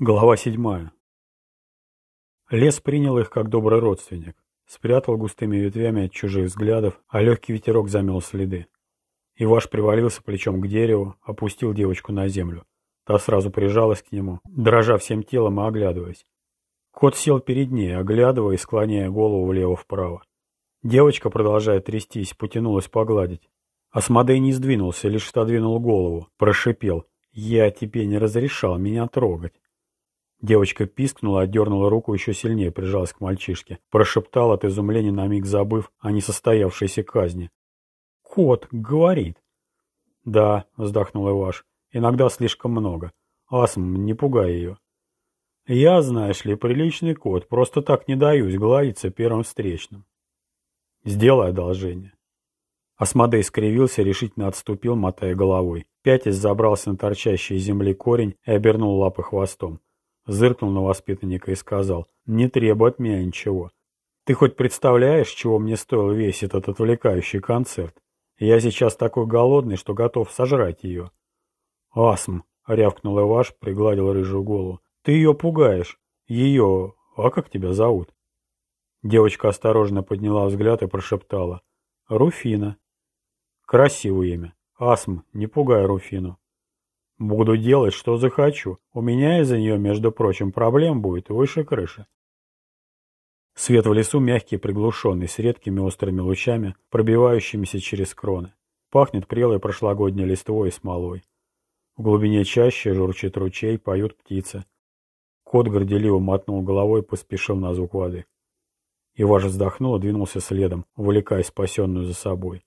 Глава седьмая. Лес принял их как добрый родственник, спрятал густыми ветвями от чужих взглядов, а легкий ветерок замел следы. Иваш привалился плечом к дереву, опустил девочку на землю. Та сразу прижалась к нему, дрожа всем телом и оглядываясь. Кот сел перед ней, оглядывая и склоняя голову влево-вправо. Девочка, продолжая трястись, потянулась погладить. Асмодей не сдвинулся, лишь отодвинул голову, прошипел. «Я тебе не разрешал меня трогать». Девочка пискнула, отдернула руку еще сильнее, прижалась к мальчишке. Прошептала от изумления, на миг забыв о несостоявшейся казни. «Кот говорит». «Да», — вздохнул Иваш, — «иногда слишком много. Асм, не пугай ее». «Я, знаешь ли, приличный кот, просто так не даюсь гладиться первым встречным». «Сделай одолжение». Асмодей скривился, решительно отступил, мотая головой. Пятясь забрался на торчащий из земли корень и обернул лапы хвостом. Зыркнул на воспитанника и сказал, «Не требуй от меня ничего. Ты хоть представляешь, чего мне стоил весь этот отвлекающий концерт? Я сейчас такой голодный, что готов сожрать ее». «Асм», — рявкнул Иваш, пригладил рыжую голову, «ты ее пугаешь. Ее... А как тебя зовут?» Девочка осторожно подняла взгляд и прошептала. «Руфина». «Красивое имя. Асм, не пугай Руфину». Буду делать, что захочу. У меня из-за нее, между прочим, проблем будет выше крыши. Свет в лесу мягкий приглушенный, с редкими острыми лучами, пробивающимися через кроны. Пахнет прелой прошлогодней листвой и смолой. В глубине чаще журчит ручей, поют птицы. Кот горделиво мотнул головой и поспешил на звук воды. Иваш вздохнул и двинулся следом, увлекая спасенную за собой.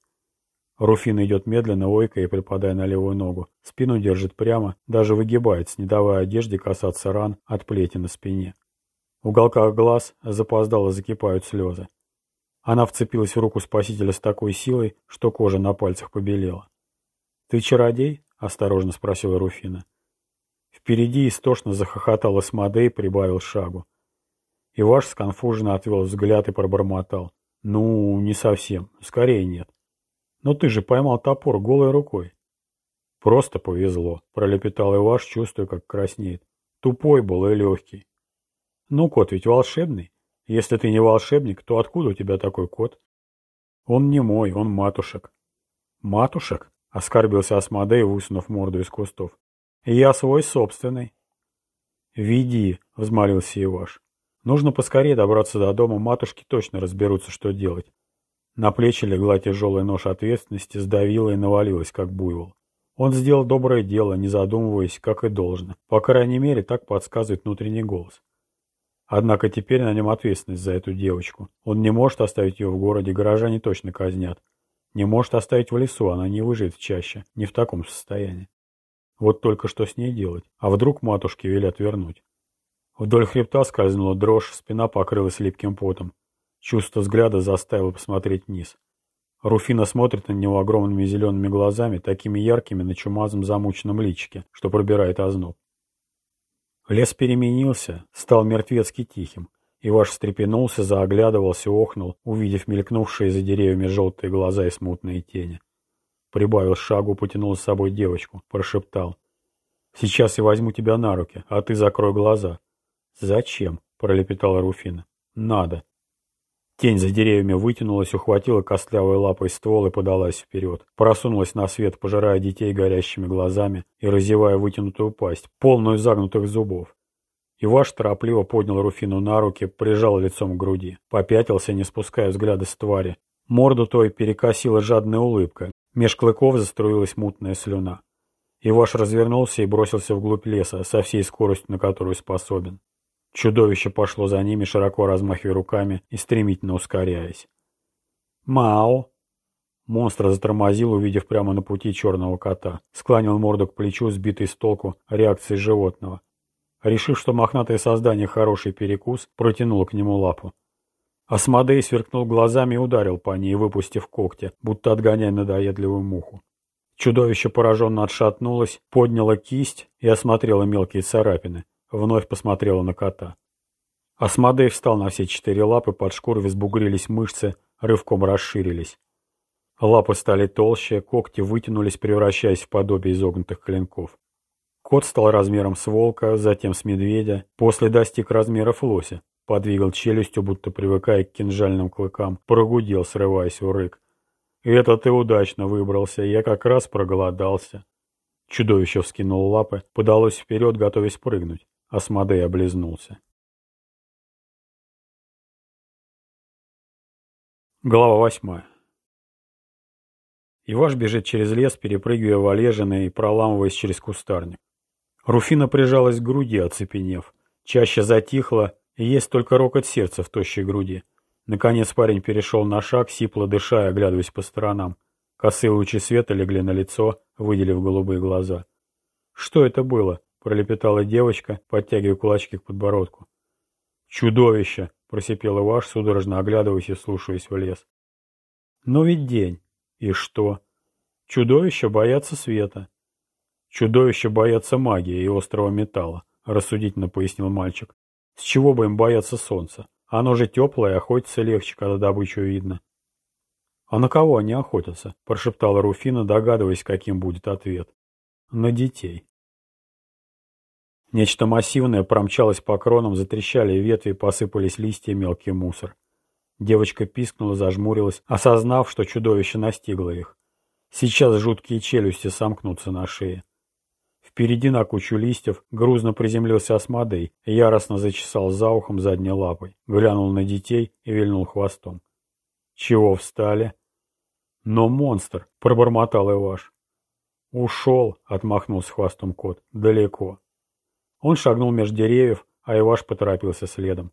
Руфин идет медленно, ойкая и припадая на левую ногу. Спину держит прямо, даже выгибается, не давая одежде касаться ран от плети на спине. В уголках глаз запоздало закипают слезы. Она вцепилась в руку спасителя с такой силой, что кожа на пальцах побелела. «Ты чародей?» — осторожно спросила Руфина. Впереди истошно захохотал Эсмодей прибавил шагу. Иваш сконфуженно отвел взгляд и пробормотал. «Ну, не совсем. Скорее нет». Но ты же поймал топор голой рукой. Просто повезло, пролепетал Иваш, чувствуя, как краснеет. Тупой был и легкий. Ну, кот ведь волшебный. Если ты не волшебник, то откуда у тебя такой кот? Он не мой, он матушек. Матушек? Оскорбился Асмодей, высунув морду из кустов. Я свой собственный. Веди, взмолился Иваш. Нужно поскорее добраться до дома, матушки точно разберутся, что делать. На плечи легла тяжелая нож ответственности, сдавила и навалилась, как буйвол. Он сделал доброе дело, не задумываясь, как и должно. По крайней мере, так подсказывает внутренний голос. Однако теперь на нем ответственность за эту девочку. Он не может оставить ее в городе, горожане точно казнят. Не может оставить в лесу, она не выживет чаще, не в таком состоянии. Вот только что с ней делать? А вдруг матушке велят вернуть? Вдоль хребта скользнула дрожь, спина покрылась липким потом. Чувство взгляда заставило посмотреть вниз. Руфина смотрит на него огромными зелеными глазами, такими яркими на чумазом замученном личике, что пробирает озноб. Лес переменился, стал мертвецки тихим. Иваш встрепенулся, заоглядывался, охнул, увидев мелькнувшие за деревьями желтые глаза и смутные тени. Прибавил шагу, потянул с собой девочку, прошептал. «Сейчас я возьму тебя на руки, а ты закрой глаза». «Зачем?» — пролепетала Руфина. «Надо». Тень за деревьями вытянулась, ухватила костлявой лапой ствол и подалась вперед. Просунулась на свет, пожирая детей горящими глазами и разевая вытянутую пасть, полную загнутых зубов. Иваш торопливо поднял Руфину на руки, прижал лицом к груди. Попятился, не спуская взгляда с твари. Морду той перекосила жадная улыбка. Меж клыков заструилась мутная слюна. Иваш развернулся и бросился вглубь леса со всей скоростью, на которую способен. Чудовище пошло за ними, широко размахивая руками и стремительно ускоряясь. «Мао!» Монстр затормозил, увидев прямо на пути черного кота. Склонил морду к плечу, сбитый с толку реакции животного. Решив, что мохнатое создание хороший перекус, протянул к нему лапу. Асмодей сверкнул глазами и ударил по ней, выпустив когти, будто отгоняя надоедливую муху. Чудовище пораженно отшатнулось, подняло кисть и осмотрело мелкие царапины. Вновь посмотрела на кота. Асмодей встал на все четыре лапы, под шкурой взбугрились мышцы, рывком расширились. Лапы стали толще, когти вытянулись, превращаясь в подобие изогнутых клинков. Кот стал размером с волка, затем с медведя, после достиг размеров лося, подвигал челюстью, будто привыкая к кинжальным клыкам, прогудел, срываясь в рык. «Это ты удачно выбрался, я как раз проголодался». Чудовище вскинул лапы, подалось вперед, готовясь прыгнуть. Асмодей облизнулся. Глава восьмая. Иваш бежит через лес, перепрыгивая валежины и проламываясь через кустарник. Руфина прижалась к груди, оцепенев. Чаще затихла, и есть только рокот сердца в тощей груди. Наконец парень перешел на шаг, сипло дыша и оглядываясь по сторонам. Косые лучи света легли на лицо, выделив голубые глаза. «Что это было?» — пролепетала девочка, подтягивая кулачки к подбородку. «Чудовище!» — просипел Иваш, судорожно оглядываясь и слушаясь в лес. «Но ведь день. И что? Чудовища боятся света. Чудовища боятся магии и острого металла», — рассудительно пояснил мальчик. «С чего бы им бояться солнца? Оно же теплое, охотиться легче, когда добычу видно». «А на кого они охотятся?» — прошептала Руфина, догадываясь, каким будет ответ. «На детей». Нечто массивное промчалось по кронам, затрещали ветви, посыпались листья и мелкий мусор. Девочка пискнула, зажмурилась, осознав, что чудовище настигло их. Сейчас жуткие челюсти сомкнутся на шее. Впереди на кучу листьев грузно приземлился Асмодей, яростно зачесал за ухом задней лапой, глянул на детей и вильнул хвостом. «Чего встали?» «Но монстр!» — пробормотал Иваш. «Ушел!» — отмахнулся хвостом кот. «Далеко!» Он шагнул между деревьев, а Иваш поторопился следом.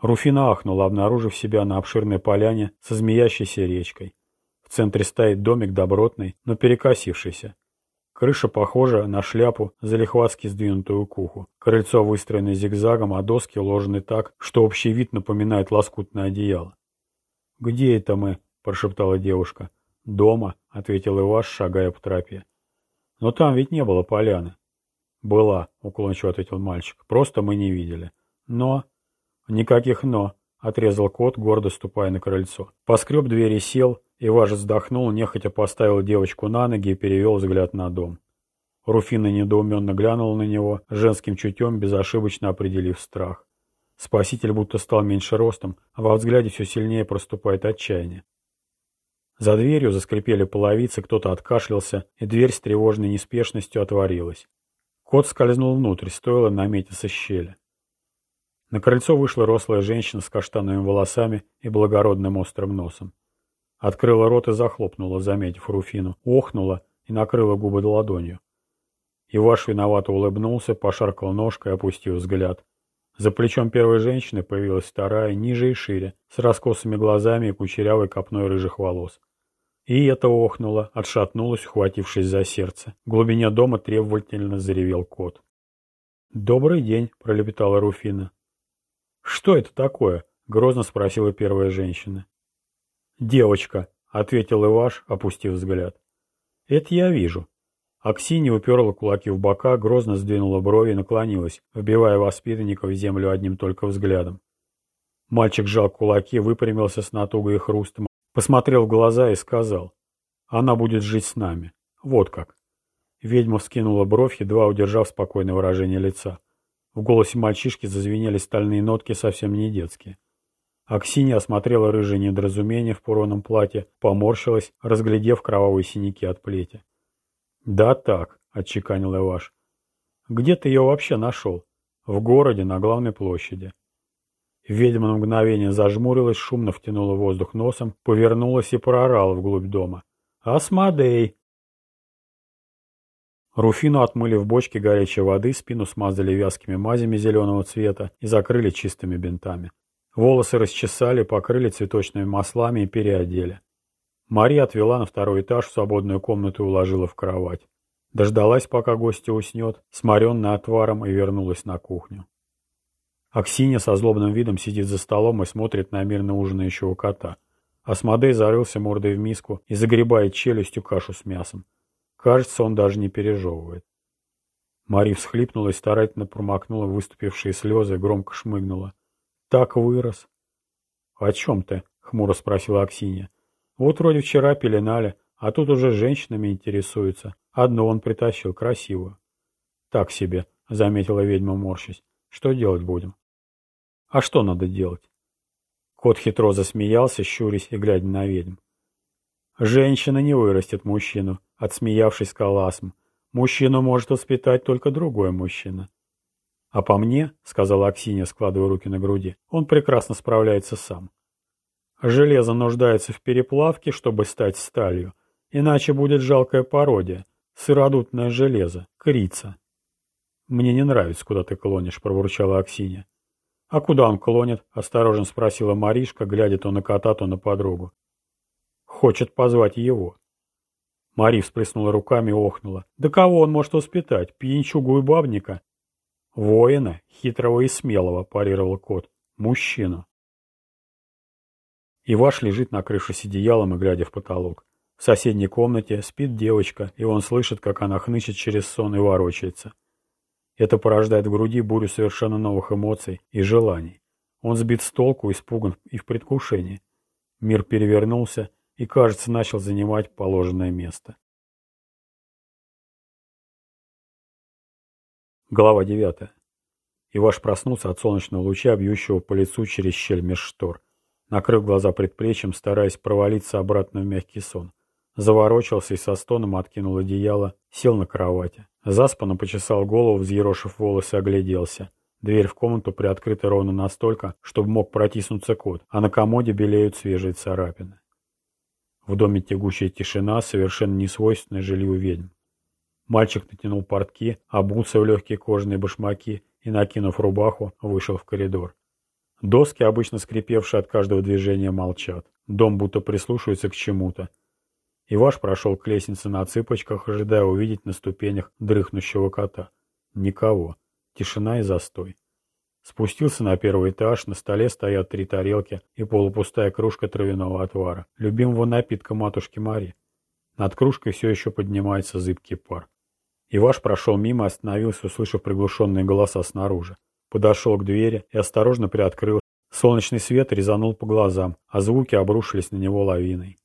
Руфина ахнула, обнаружив себя на обширной поляне со змеящейся речкой. В центре стоит домик добротный, но перекосившийся. Крыша похожа на шляпу, залихватски сдвинутую к уху. Крыльцо выстроено зигзагом, а доски уложены так, что общий вид напоминает лоскутное одеяло. «Где это мы?» – прошептала девушка. «Дома», — ответил Иваш, шагая по тропе. «Но там ведь не было поляны». «Была», — уклончиво ответил мальчик. «Просто мы не видели». «Но...» «Никаких «но», — отрезал кот, гордо ступая на крыльцо. Поскреб двери сел, Иваш вздохнул, нехотя поставил девочку на ноги и перевел взгляд на дом. Руфина недоуменно глянула на него, женским чутьем безошибочно определив страх. Спаситель будто стал меньше ростом, а во взгляде все сильнее проступает отчаяние. За дверью заскрипели половицы, кто-то откашлялся, и дверь с тревожной неспешностью отворилась. Кот скользнул внутрь, стоило наметиться щели. На крыльцо вышла рослая женщина с каштановыми волосами и благородным острым носом. Открыла рот и захлопнула, заметив Руфину, охнула и накрыла губы ладонью. Иваш виновато улыбнулся, пошаркал ножкой, опустив взгляд. За плечом первой женщины появилась вторая, ниже и шире, с раскосыми глазами и кучерявой копной рыжих волос. И это охнуло, отшатнулось, ухватившись за сердце. В глубине дома требовательно заревел кот. «Добрый день», — пролепетала Руфина. «Что это такое?» — грозно спросила первая женщина. «Девочка», — ответил Иваш, опустив взгляд. «Это я вижу». Аксинья уперла кулаки в бока, грозно сдвинула брови и наклонилась, вбивая воспитанника в землю одним только взглядом. Мальчик сжал кулаки, выпрямился с натугой и хрустом, посмотрел в глаза и сказал, «Она будет жить с нами. Вот как». Ведьма вскинула бровь, едва удержав спокойное выражение лица. В голосе мальчишки зазвенели стальные нотки, совсем не детские. Аксинья осмотрела рыжее недоразумение в пуроном платье, поморщилась, разглядев кровавые синяки от плети. «Да так», — отчеканил Иваш. «Где ты ее вообще нашел?» «В городе, на главной площади». Ведьма на мгновение зажмурилась, шумно втянула воздух носом, повернулась и проорала вглубь дома. «Асмодей!» Руфину отмыли в бочке горячей воды, спину смазали вязкими мазями зеленого цвета и закрыли чистыми бинтами. Волосы расчесали, покрыли цветочными маслами и переодели. Мария отвела на второй этаж в свободную комнату и уложила в кровать. Дождалась, пока гостья уснет, сморенная отваром, и вернулась на кухню. Аксинья со злобным видом сидит за столом и смотрит на мирно ужинающего кота. Асмодей зарылся мордой в миску и загребает челюстью кашу с мясом. Кажется, он даже не пережевывает. Мария всхлипнула и старательно промокнула выступившие слезы, громко шмыгнула. «Так вырос». «О чем ты?» — хмуро спросила Аксинья. Вот вроде вчера пеленали, а тут уже женщинами интересуются. Одну он притащил, красивую. Так себе, заметила ведьма морщись. Что делать будем? А что надо делать? Кот хитро засмеялся, щурясь и глядя на ведьм. Женщина не вырастет мужчину, отсмеявшись сказал Мужчину может воспитать только другой мужчина. А по мне, сказала Аксинья, складывая руки на груди, он прекрасно справляется сам. Железо нуждается в переплавке, чтобы стать сталью, иначе будет жалкая пародия, сыродутное железо, крица. Мне не нравится, куда ты клонишь, пробурчала Аксинья. А куда он клонит? осторожно спросила Маришка, глядя то на кота, то на подругу. Хочет позвать его. Мари всплеснула руками и охнула. Да кого он может воспитать? Пьянчугу и бабника? Воина, хитрого и смелого, парировал кот. Мужчину. Иваш лежит на крыше с одеялом и глядя в потолок. В соседней комнате спит девочка, и он слышит, как она хнычет через сон и ворочается. Это порождает в груди бурю совершенно новых эмоций и желаний. Он сбит с толку, испуган и в предвкушении. Мир перевернулся и, кажется, начал занимать положенное место. Глава 9. Иваш проснулся от солнечного луча, бьющего по лицу через щель меж штор. Накрыв глаза предплечьем, стараясь провалиться обратно в мягкий сон. Заворочился и со стоном откинул одеяло, сел на кровати. Заспанно почесал голову, взъерошив волосы, огляделся. Дверь в комнату приоткрыта ровно настолько, чтобы мог протиснуться кот, а на комоде белеют свежие царапины. В доме тягучая тишина, совершенно несвойственная жилью ведьм. Мальчик натянул портки, обулся в легкие кожаные башмаки и, накинув рубаху, вышел в коридор. Доски, обычно скрипевшие от каждого движения, молчат. Дом будто прислушивается к чему-то. Иваш прошел к лестнице на цыпочках, ожидая увидеть на ступенях дрыхнущего кота. Никого. Тишина и застой. Спустился на первый этаж, на столе стоят три тарелки и полупустая кружка травяного отвара, любимого напитка матушки Мари. Над кружкой все еще поднимается зыбкий пар. Иваш прошел мимо, остановился, услышав приглушенные голоса снаружи. Подошел к двери и осторожно приоткрыл. Солнечный свет резанул по глазам, а звуки обрушились на него лавиной.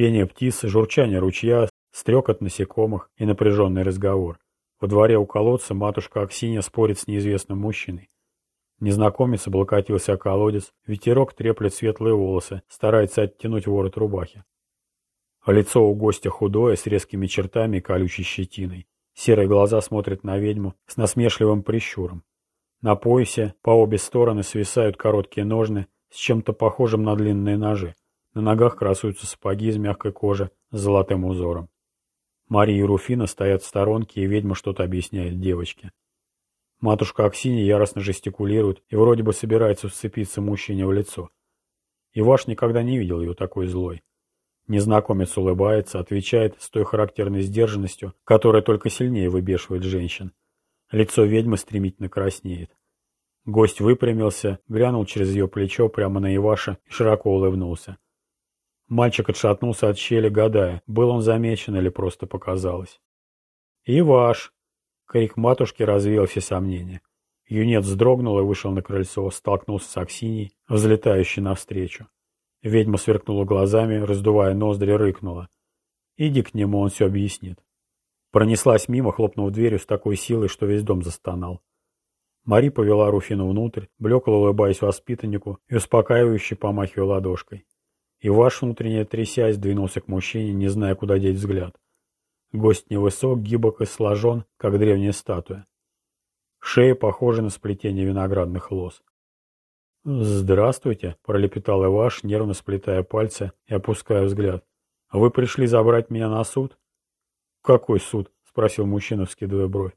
Пение птиц, журчание ручья, стрекот насекомых и напряженный разговор. Во дворе у колодца матушка Аксинья спорит с неизвестным мужчиной. Незнакомец облокотился о колодец, ветерок треплет светлые волосы, старается оттянуть ворот рубахи. А лицо у гостя худое, с резкими чертами и колючей щетиной. Серые глаза смотрят на ведьму с насмешливым прищуром. На поясе по обе стороны свисают короткие ножны с чем-то похожим на длинные ножи. На ногах красуются сапоги из мягкой кожи с золотым узором. Мария и Руфина стоят в сторонке, и ведьма что-то объясняет девочке. Матушка Аксинья яростно жестикулирует и вроде бы собирается вцепиться мужчине в лицо. Иваш никогда не видел ее такой злой. Незнакомец улыбается, отвечает с той характерной сдержанностью, которая только сильнее выбешивает женщин. Лицо ведьмы стремительно краснеет. Гость выпрямился, глянул через ее плечо прямо на Иваша и широко улыбнулся. Мальчик отшатнулся от щели, гадая, был он замечен или просто показалось. «Иваш!» — крик матушки развеял все сомнения. Юнец вздрогнул и вышел на крыльцо, столкнулся с Аксиньей, взлетающей навстречу. Ведьма сверкнула глазами, раздувая ноздри, рыкнула. «Иди к нему, он все объяснит». Пронеслась мимо, хлопнув дверью с такой силой, что весь дом застонал. Мари повела Руфину внутрь, блекло улыбаясь воспитаннику и успокаивающе помахивая ладошкой. И ваш внутренне трясясь двинулся к мужчине, не зная, куда деть взгляд. Гость невысок, гибок и сложен, как древняя статуя. Шея похожа на сплетение виноградных лоз. «Здравствуйте», — пролепетал Иваш, нервно сплетая пальцы и опуская взгляд. «Вы пришли забрать меня на суд?» «Какой суд?» — спросил мужчина, вскидывая бровь.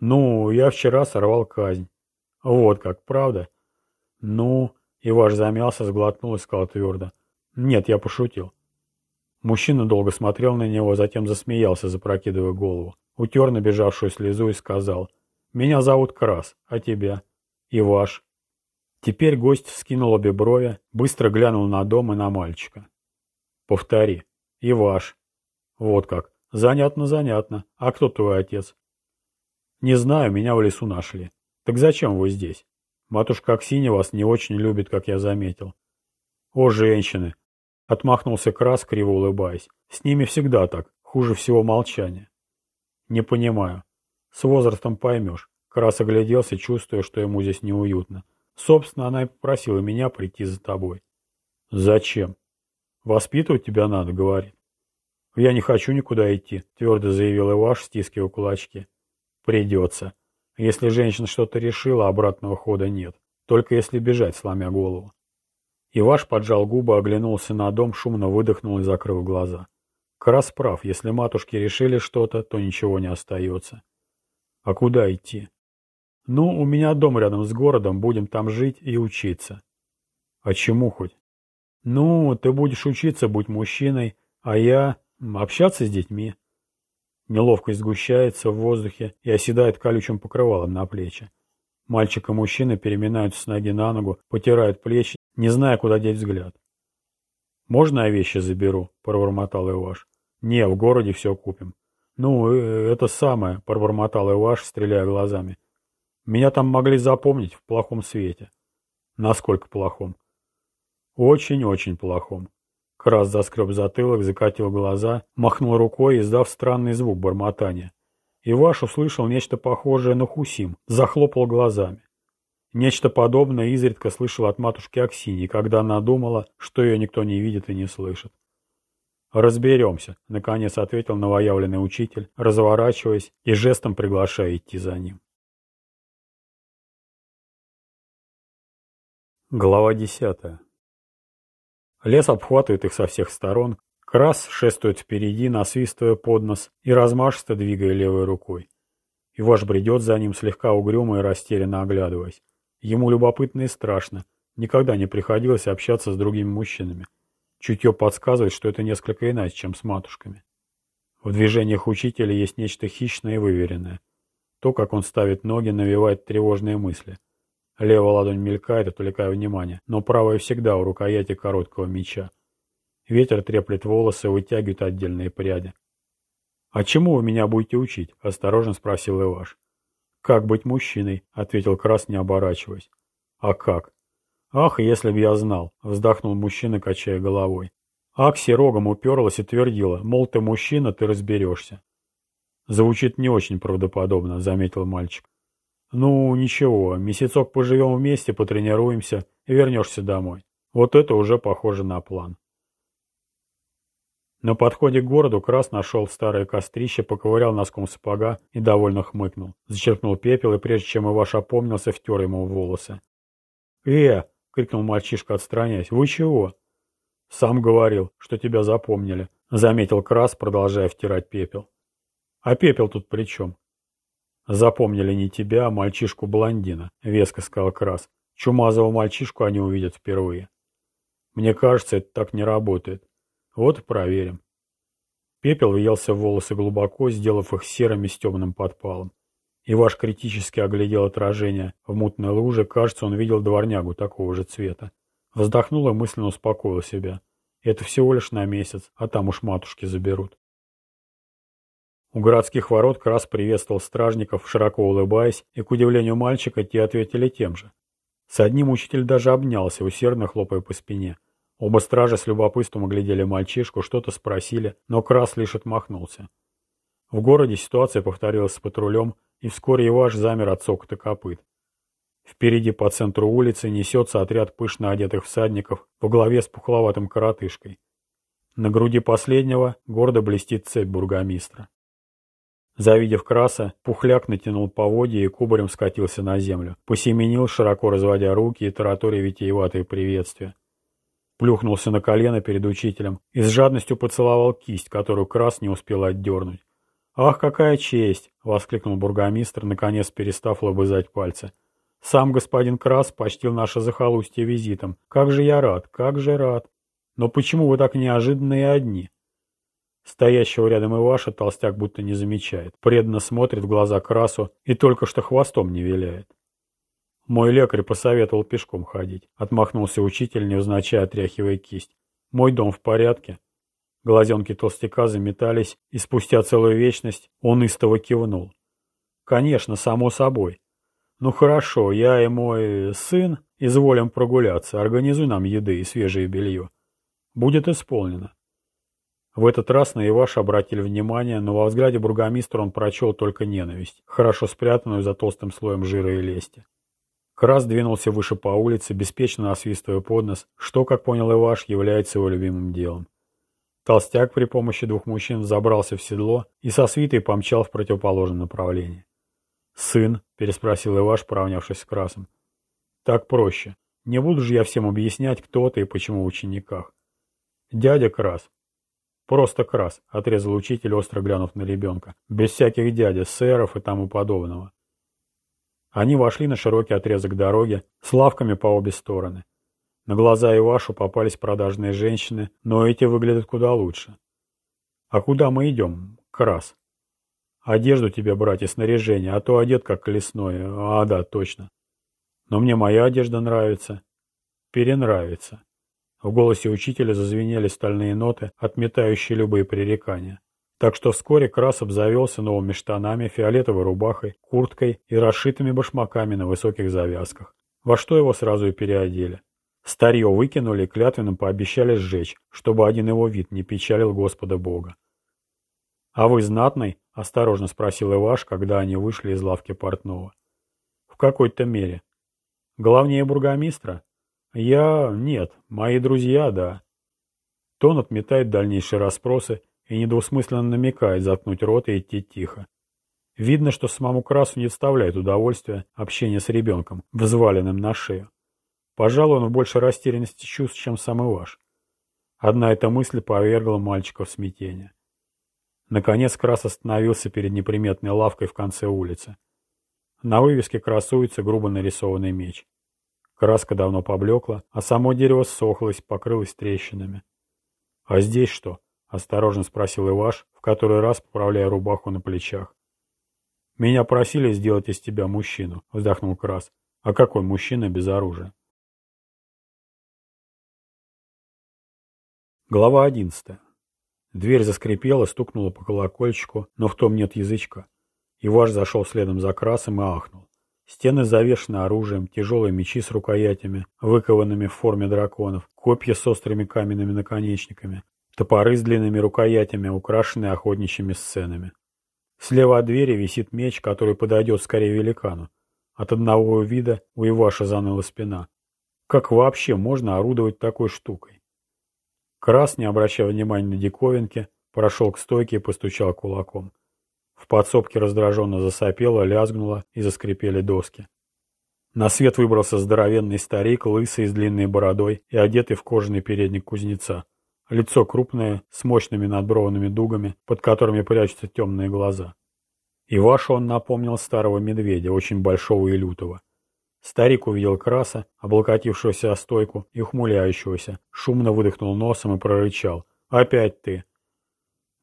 «Ну, я вчера сорвал казнь». «Вот как, правда?» «Ну...» — Иваш замялся, сглотнул и сказал твердо. «Нет, я пошутил». Мужчина долго смотрел на него, затем засмеялся, запрокидывая голову. Утер набежавшую слезу и сказал. «Меня зовут Крас, а тебя?» «Иваш». Теперь гость вскинул обе брови, быстро глянул на дом и на мальчика. «Повтори. Иваш». «Вот как. Занятно, занятно. А кто твой отец? Не знаю, меня в лесу нашли. Так зачем вы здесь? Матушка Аксинья вас не очень любит, как я заметил. О, женщины! Отмахнулся Крас, криво улыбаясь. С ними всегда так. Хуже всего молчание. Не понимаю. С возрастом поймешь. Крас огляделся, чувствуя, что ему здесь неуютно. Собственно, она и попросила меня прийти за тобой. Зачем? Воспитывать тебя надо, говорит. Я не хочу никуда идти, твердо заявил Иваш, стискивая кулачки. Придется. Если женщина что-то решила, обратного хода нет. Только если бежать, сломя голову. Иваш поджал губы, оглянулся на дом, шумно выдохнул и закрыл глаза. Крас прав, если матушки решили что-то, то ничего не остается. А куда идти? Ну, у меня дом рядом с городом, будем там жить и учиться. А чему хоть? Ну, ты будешь учиться, будь мужчиной, а я... общаться с детьми. Неловкость сгущается в воздухе и оседает колючим покрывалом на плечи. Мальчик и мужчина переминаются с ноги на ногу, потирают плечи, не зная, куда деть взгляд. «Можно я вещи заберу?» — пробормотал Иваш. «Не, в городе все купим». «Ну, э, это самое», — пробормотал Иваш, стреляя глазами. «Меня там могли запомнить в плохом свете». «Насколько плохом?» «Очень-очень плохом». Крас заскреб затылок, закатил глаза, махнул рукой, издав странный звук бормотания. Иваш услышал нечто похожее на хусим, захлопал глазами. Нечто подобное изредка слышал от матушки Аксиньи, когда она думала, что ее никто не видит и не слышит. «Разберемся», — наконец ответил новоявленный учитель, разворачиваясь и жестом приглашая идти за ним. Глава десятая. Лес обхватывает их со всех сторон, Крас шествует впереди, насвистывая под нос и размашисто двигая левой рукой. Иваш бредет за ним, слегка угрюмо и растерянно оглядываясь. Ему любопытно и страшно. Никогда не приходилось общаться с другими мужчинами. Чутье подсказывает, что это несколько иначе, чем с матушками. В движениях учителя есть нечто хищное и выверенное. То, как он ставит ноги, навевает тревожные мысли. Левая ладонь мелькает, отвлекая внимание, но правая всегда у рукояти короткого меча. Ветер треплет волосы, вытягивает отдельные пряди. «А чему вы меня будете учить?» – осторожно спросил Иваш. «Как быть мужчиной?» – ответил Крас, не оборачиваясь. «А как?» «Ах, если б я знал!» – вздохнул мужчина, качая головой. Акси рогом уперлась и твердила, мол, ты мужчина, ты разберешься. Звучит не очень правдоподобно, заметил мальчик. Ну, ничего, месяцок поживем вместе, потренируемся вернешься домой. Вот это уже похоже на план. На подходе к городу Крас нашел старое кострище, поковырял носком сапога и довольно хмыкнул. Зачерпнул пепел и, прежде чем Иваш опомнился, втер ему в волосы. «Э!» — крикнул мальчишка, отстраняясь. «Вы чего?» «Сам говорил, что тебя запомнили», — заметил Крас, продолжая втирать пепел. «А пепел тут при чем?» «Запомнили не тебя, а мальчишку-блондина», — веско сказал Крас. «Чумазого мальчишку они увидят впервые». «Мне кажется, это так не работает. Вот проверим. Пепел въелся в волосы глубоко, сделав их серыми с темным подпалом. Иваш критически оглядел отражение. В мутной луже, кажется, он видел дворнягу такого же цвета. Вздохнул и мысленно успокоил себя. Это всего лишь на месяц, а там уж матушки заберут. У городских ворот Крас приветствовал стражников, широко улыбаясь, и, к удивлению мальчика, те ответили тем же. С одним учитель даже обнялся, усердно хлопая по спине. Оба стража с любопытством оглядели мальчишку, что-то спросили, но Крас лишь отмахнулся. В городе ситуация повторилась с патрулем, и вскоре аж замер от цокота копыт. Впереди по центру улицы несется отряд пышно одетых всадников во главе с пухловатым коротышкой. На груди последнего гордо блестит цепь бургомистра. Завидев Краса, Пухляк натянул поводья и кубарем скатился на землю, посеменил, широко разводя руки и тараторя витиеватые приветствия плюхнулся на колено перед учителем и с жадностью поцеловал кисть, которую Крас не успел отдернуть. «Ах, какая честь!» — воскликнул бургомистр, наконец перестав лобызать пальцы. «Сам господин Крас почтил наше захолустье визитом. Как же я рад, как же рад! Но почему вы так неожиданно и одни?» Стоящего рядом Иваша толстяк будто не замечает, преданно смотрит в глаза Красу и только что хвостом не виляет. Мой лекарь посоветовал пешком ходить. Отмахнулся учитель, невзначай отряхивая кисть. Мой дом в порядке. Глазенки толстяка заметались, и спустя целую вечность он истово кивнул. Конечно, само собой. Ну хорошо, я и мой сын изволим прогуляться. Организуй нам еды и свежее белье. Будет исполнено. В этот раз на Иваш обратили внимание, но во взгляде бургомистра он прочел только ненависть, хорошо спрятанную за толстым слоем жира и лести. Крас двинулся выше по улице, беспечно насвистывая под нос, что, как понял Иваш, является его любимым делом. Толстяк при помощи двух мужчин забрался в седло и со свитой помчал в противоположном направлении. «Сын?» — переспросил Иваш, поравнявшись с Красом. «Так проще. Не буду же я всем объяснять, кто ты и почему в учениках. Дядя Крас, «Просто крас», — отрезал учитель, остро глянув на ребенка. «Без всяких дядя, сэров и тому подобного». Они вошли на широкий отрезок дороги с лавками по обе стороны. На глаза Ивашу попались продажные женщины, но эти выглядят куда лучше. «А куда мы идем, крас?» «Одежду тебе брать и снаряжение, а то одет как колесное. А, да, точно. Но мне моя одежда нравится. Перенравится». В голосе учителя зазвенели стальные ноты, отметающие любые пререкания. Так что вскоре Крас обзавелся новыми штанами, фиолетовой рубахой, курткой и расшитыми башмаками на высоких завязках, во что его сразу и переодели. Старье выкинули и клятвенно пообещали сжечь, чтобы один его вид не печалил Господа Бога. «А вы знатный?» — осторожно спросил Иваш, когда они вышли из лавки портного. «В какой-то мере. Главнее бургомистра?» Я... нет. Мои друзья, да. Тон отметает дальнейшие расспросы и недвусмысленно намекает заткнуть рот и идти тихо. Видно, что самому Красу не доставляет удовольствия общение с ребенком, взваленным на шею. Пожалуй, он в большей растерянности чувств, чем сам Иваш. Одна эта мысль повергла мальчика в смятение. Наконец Крас остановился перед неприметной лавкой в конце улицы. На вывеске красуется грубо нарисованный меч. Краска давно поблекла, а само дерево ссохлось, покрылось трещинами. «А здесь что?» — осторожно спросил Иваш, в который раз поправляя рубаху на плечах. «Меня просили сделать из тебя мужчину», — вздохнул Крас. «А какой мужчина без оружия?» Глава одиннадцатая. Дверь заскрипела, стукнула по колокольчику, но в том нет язычка. Иваш зашел следом за Красом и ахнул. Стены завешены оружием, тяжелые мечи с рукоятями, выкованными в форме драконов, копья с острыми каменными наконечниками, топоры с длинными рукоятями, украшенные охотничьими сценами. Слева от двери висит меч, который подойдет скорее великану. От одного вида у Иваша заныла спина. Как вообще можно орудовать такой штукой? Крас, не обращая внимания на диковинки, прошел к стойке и постучал кулаком. В подсобке раздраженно засопело, лязгнуло и заскрипели доски. На свет выбрался здоровенный старик, лысый, с длинной бородой и одетый в кожаный передник кузнеца. Лицо крупное, с мощными надброванными дугами, под которыми прячутся темные глаза. И Ивашу он напомнил старого медведя, очень большого и лютого. Старик увидел краса, облокотившегося о стойку и ухмыляющегося, шумно выдохнул носом и прорычал. «Опять ты!»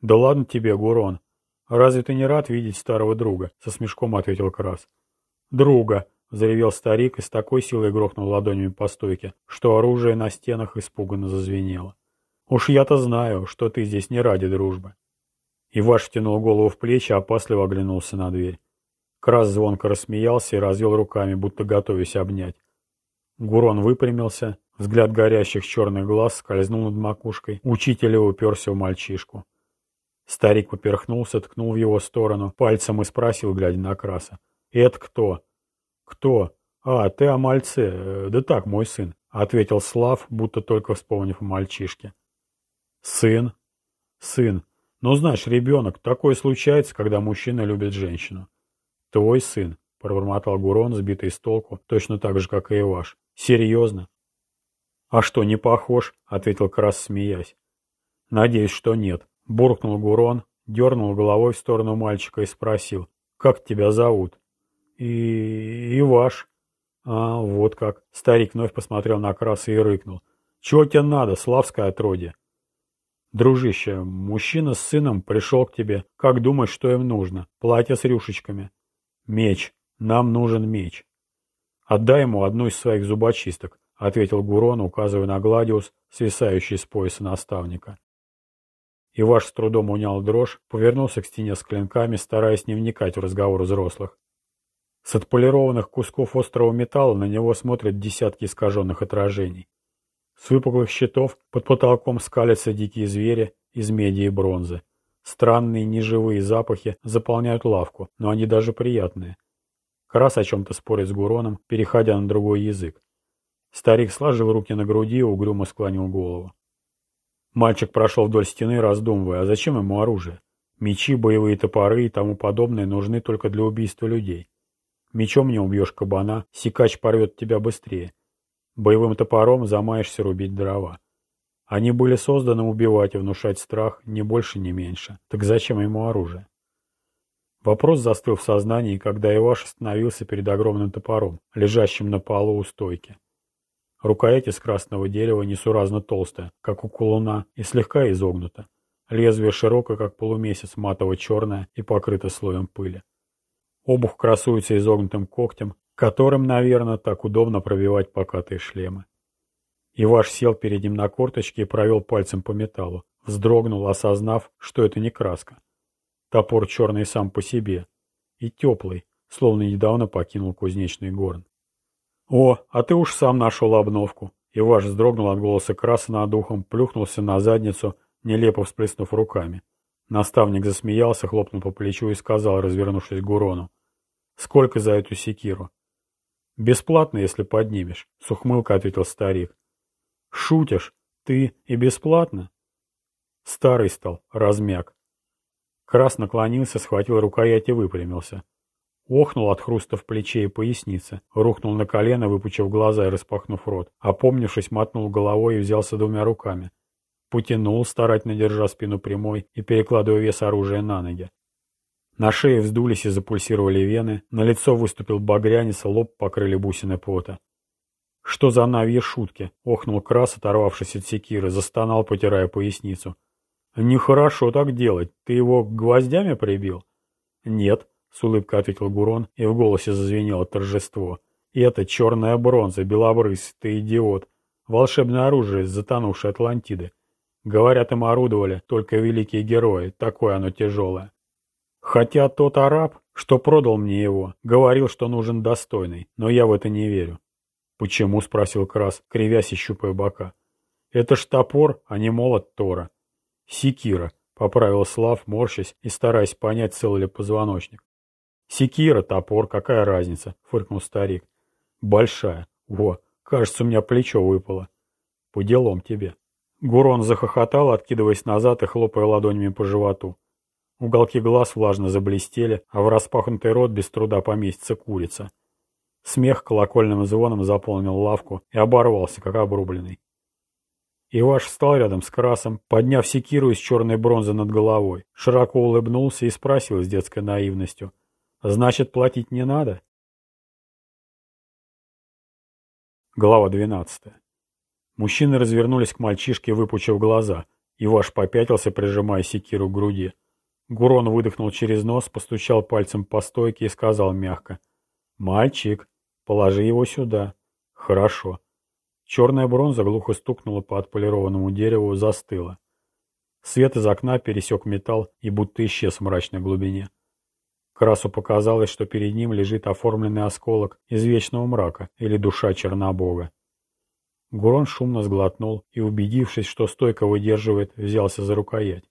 «Да ладно тебе, Гурон!» «Разве ты не рад видеть старого друга?» — со смешком ответил Крас. «Друга!» — заревел старик и с такой силой грохнул ладонями по стойке, что оружие на стенах испуганно зазвенело. «Уж я-то знаю, что ты здесь не ради дружбы». Иваш втянул голову в плечи, опасливо оглянулся на дверь. Крас звонко рассмеялся и развел руками, будто готовясь обнять. Гурон выпрямился, взгляд горящих черных глаз скользнул над макушкой, учителя уперся в мальчишку. Старик поперхнулся, ткнул в его сторону, пальцем и спросил, глядя на Краса. «Это кто?» «Кто? А, ты о мальце. Э, да так, мой сын», — ответил Слав, будто только вспомнив о мальчишке. «Сын? Сын. Ну, знаешь, ребенок, такое случается, когда мужчина любит женщину». «Твой сын», — пробормотал Гурон, сбитый с толку, точно так же, как и Иваш. «Серьезно?» «А что, не похож?» — ответил Крас, смеясь. «Надеюсь, что нет. Буркнул Гурон, дернул головой в сторону мальчика и спросил, «Как тебя зовут?» «И... и ваш». «А, вот как». Старик вновь посмотрел на Краса и рыкнул. «Чего тебе надо, славское отродье?» «Дружище, мужчина с сыном пришел к тебе. Как думаешь, что им нужно? Платье с рюшечками». «Меч. Нам нужен меч». «Отдай ему одну из своих зубочисток», — ответил Гурон, указывая на Гладиус, свисающий с пояса наставника. Иваш с трудом унял дрожь, повернулся к стене с клинками, стараясь не вникать в разговор взрослых. С отполированных кусков острого металла на него смотрят десятки искаженных отражений. С выпуклых щитов под потолком скалятся дикие звери, из меди и бронзы. Странные неживые запахи заполняют лавку, но они даже приятные. Крас о чем-то спорит с Гуроном, переходя на другой язык. Старик сложил руки на груди и угрюмо склонил голову. Мальчик прошел вдоль стены, раздумывая, а зачем ему оружие? Мечи, боевые топоры и тому подобное нужны только для убийства людей. Мечом не убьешь кабана, сикач порвет тебя быстрее. Боевым топором замаешься рубить дрова. Они были созданы убивать и внушать страх, ни больше, ни меньше. Так зачем ему оружие? Вопрос застыл в сознании, когда Иваш остановился перед огромным топором, лежащим на полу у стойки. Рукоять из красного дерева несуразно толстая, как у кулуна, и слегка изогнута. Лезвие широкое, как полумесяц, матово-черное и покрыто слоем пыли. Обух красуется изогнутым когтем, которым, наверное, так удобно пробивать покатые шлемы. Иваш сел перед ним на корточки и провел пальцем по металлу, вздрогнул, осознав, что это не краска. Топор черный сам по себе. И теплый, словно недавно покинул кузнечный горн. «О, а ты уж сам нашел обновку!» Иваш вздрогнул от голоса краса над ухом, плюхнулся на задницу, нелепо всплеснув руками. Наставник засмеялся, хлопнул по плечу и сказал, развернувшись к Гурону. «Сколько за эту секиру?» «Бесплатно, если поднимешь», — с ответил старик. «Шутишь? Ты и бесплатно?» Старый стал, размяк. Крас наклонился, схватил рукоять и выпрямился. Охнул от хруста в плече и пояснице, рухнул на колено, выпучив глаза и распахнув рот. Опомнившись, мотнул головой и взялся двумя руками. Потянул, старательно держа спину прямой и перекладывая вес оружия на ноги. На шее вздулись и запульсировали вены, на лицо выступил багрянец, лоб покрыли бусины пота. «Что за навьи шутки?» — охнул Крас, оторвавшись от секиры, застонал, потирая поясницу. «Нехорошо так делать. Ты его гвоздями прибил?» «Нет», — с улыбкой ответил Гурон, и в голосе зазвенело торжество. «Это черная бронза, белобрыс, ты идиот. Волшебное оружие из затонувшей Атлантиды. Говорят, им орудовали только великие герои, такое оно тяжелое. Хотя тот араб, что продал мне его, говорил, что нужен достойный, но я в это не верю». «Почему?» — спросил Крас, кривясь и щупая бока. «Это ж топор, а не молот Тора». «Секира», — поправил Слав, морщась и стараясь понять, цел ли позвоночник. «Секира, топор, какая разница?» — фыркнул старик. «Большая. Во, кажется, у меня плечо выпало. По делам тебе». Гурон захохотал, откидываясь назад и хлопая ладонями по животу. Уголки глаз влажно заблестели, а в распахнутый рот без труда поместится курица. Смех колокольным звоном заполнил лавку и оборвался, как обрубленный. Иваш встал рядом с Красом, подняв секиру из черной бронзы над головой, широко улыбнулся и спросил с детской наивностью. «Значит, платить не надо?» Глава двенадцатая. Мужчины развернулись к мальчишке, выпучив глаза. Иваш попятился, прижимая секиру к груди. Гурон выдохнул через нос, постучал пальцем по стойке и сказал мягко. «Мальчик, положи его сюда». «Хорошо». Черная бронза глухо стукнула по отполированному дереву, застыла. Свет из окна пересек металл и будто исчез в мрачной глубине. Красу показалось, что перед ним лежит оформленный осколок из вечного мрака или душа Чернобога. Гурон шумно сглотнул и, убедившись, что стойко выдерживает, взялся за рукоять.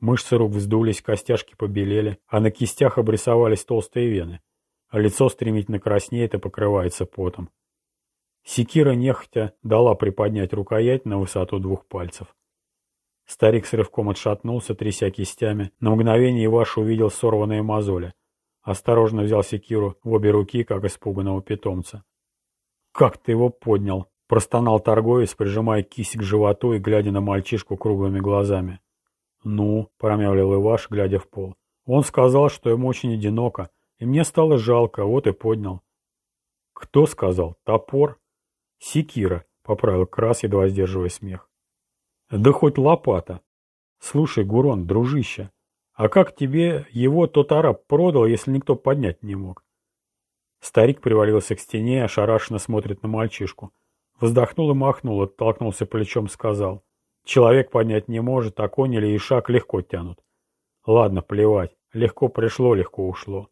Мышцы рук вздулись, костяшки побелели, а на кистях обрисовались толстые вены. А лицо стремительно краснеет и покрывается потом. Секира нехотя дала приподнять рукоять на высоту двух пальцев. Старик с рывком отшатнулся, тряся кистями. На мгновение Иваш увидел сорванные мозоли. Осторожно взял секиру в обе руки, как испуганного питомца. «Как ты его поднял?» — простонал торговец, прижимая кисть к животу и глядя на мальчишку круглыми глазами. «Ну», — промямлил Иваш, глядя в пол. «Он сказал, что ему очень одиноко, и мне стало жалко, вот и поднял». «Кто сказал? Топор?» «Секира», — поправил Крас, едва сдерживая смех. «Да хоть лопата. Слушай, Гурон, дружище, а как тебе его тот араб продал, если никто поднять не мог?» Старик привалился к стене и ошарашенно смотрит на мальчишку. Вздохнул и махнул, оттолкнулся плечом, сказал. «Человек поднять не может, а конь или ишак легко тянут. Ладно, плевать. Легко пришло, легко ушло.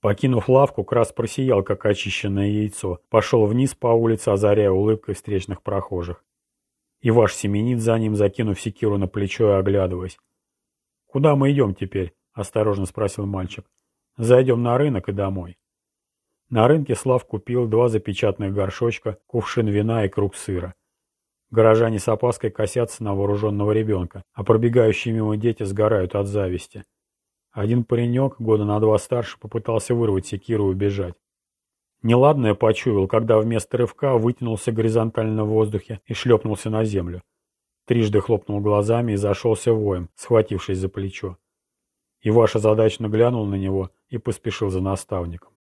Покинув лавку, Крас просиял, как очищенное яйцо, пошел вниз по улице, озаряя улыбкой встречных прохожих. И ваш семенит за ним, закинув секиру на плечо и оглядываясь. «Куда мы идем теперь?» — осторожно спросил мальчик. «Зайдем на рынок и домой». На рынке Слав купил два запечатанных горшочка, кувшин вина и круг сыра. Горожане с опаской косятся на вооруженного ребенка, а пробегающие мимо дети сгорают от зависти. Один паренек, года на два старше, попытался вырвать секиру и убежать. Неладное почуял, когда вместо рывка вытянулся горизонтально в воздухе и шлепнулся на землю. Трижды хлопнул глазами и зашелся воем, схватившись за плечо. Иваша задачно глянул на него и поспешил за наставником.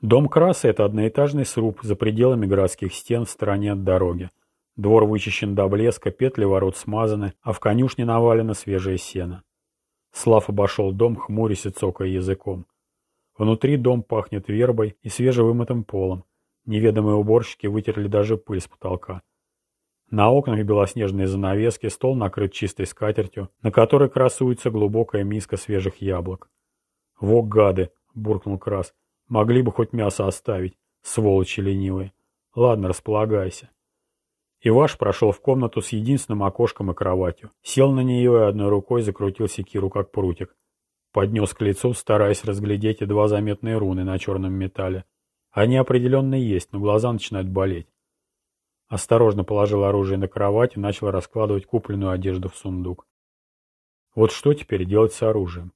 Дом Краса – это одноэтажный сруб за пределами городских стен в стороне от дороги. Двор вычищен до блеска, петли ворот смазаны, а в конюшне навалено свежее сено. Слав обошел дом, хмурясь и цокая языком. Внутри дом пахнет вербой и свежевымытым полом. Неведомые уборщики вытерли даже пыль с потолка. На окнах белоснежные занавески, стол накрыт чистой скатертью, на которой красуется глубокая миска свежих яблок. «Во гады!» — буркнул Крас. Могли бы хоть мясо оставить, сволочи ленивые. Ладно, располагайся. Иваш прошел в комнату с единственным окошком и кроватью. Сел на нее и одной рукой закрутил секиру, как прутик. Поднес к лицу, стараясь разглядеть едва заметные руны на черном металле. Они определенно есть, но глаза начинают болеть. Осторожно положил оружие на кровать и начал раскладывать купленную одежду в сундук. Вот что теперь делать с оружием?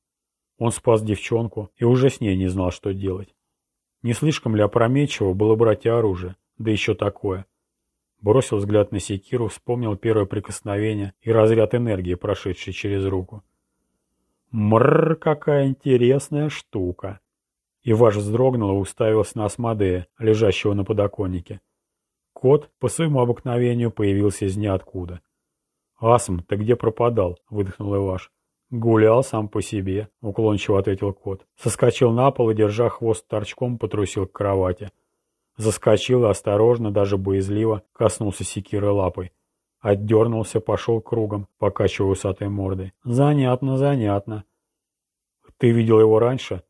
Он спас девчонку и уже с ней не знал, что делать. Не слишком ли опрометчиво было брать оружие, да еще такое? Бросил взгляд на секиру, вспомнил первое прикосновение и разряд энергии, прошедший через руку. Мрррр, какая интересная штука. Иваш вздрогнул и уставился на Асмодея, лежащего на подоконнике. Кот, по своему обыкновению, появился из ниоткуда. «Асм, ты где пропадал?» — выдохнул Иваш. «Гулял сам по себе», — уклончиво ответил кот. Соскочил на пол и, держа хвост торчком, потрусил к кровати. Заскочил и осторожно, даже боязливо, коснулся секиры лапой. Отдернулся, пошел кругом, покачивая усатой мордой. «Занятно, занятно». «Ты видел его раньше?»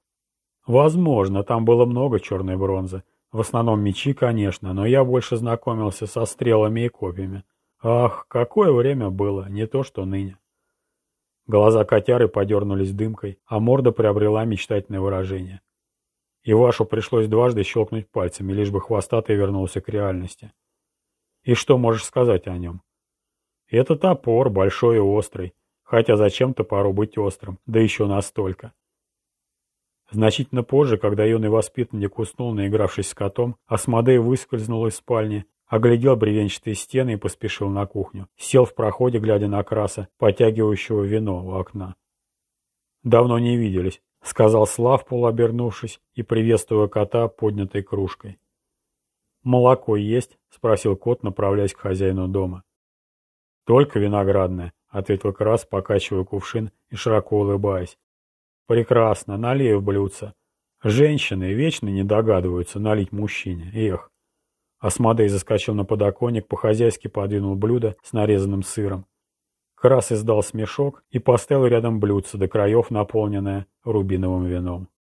«Возможно, там было много черной бронзы. В основном мечи, конечно, но я больше знакомился со стрелами и копьями. Ах, какое время было, не то что ныне». Глаза котяры подернулись дымкой, а морда приобрела мечтательное выражение. Ивашу пришлось дважды щелкнуть пальцами, лишь бы хвостатый вернулся к реальности. И что можешь сказать о нем? Это топор, большой и острый. Хотя зачем топору быть острым, да еще настолько. Значительно позже, когда юный воспитанник уснул, наигравшись с котом, Асмодей выскользнул из спальни Оглядел бревенчатые стены и поспешил на кухню. Сел в проходе, глядя на краса, потягивающего вино у окна. «Давно не виделись», — сказал Слав, полуобернувшись и приветствуя кота поднятой кружкой. «Молоко есть?» — спросил кот, направляясь к хозяину дома. «Только виноградное», — ответил Крас, покачивая кувшин и широко улыбаясь. «Прекрасно, налей в блюдце. Женщины вечно не догадываются налить мужчине. Эх, Асмодей заскочил на подоконник, по-хозяйски подвинул блюдо с нарезанным сыром. Крас издал смешок и поставил рядом блюдце до краев, наполненное рубиновым вином.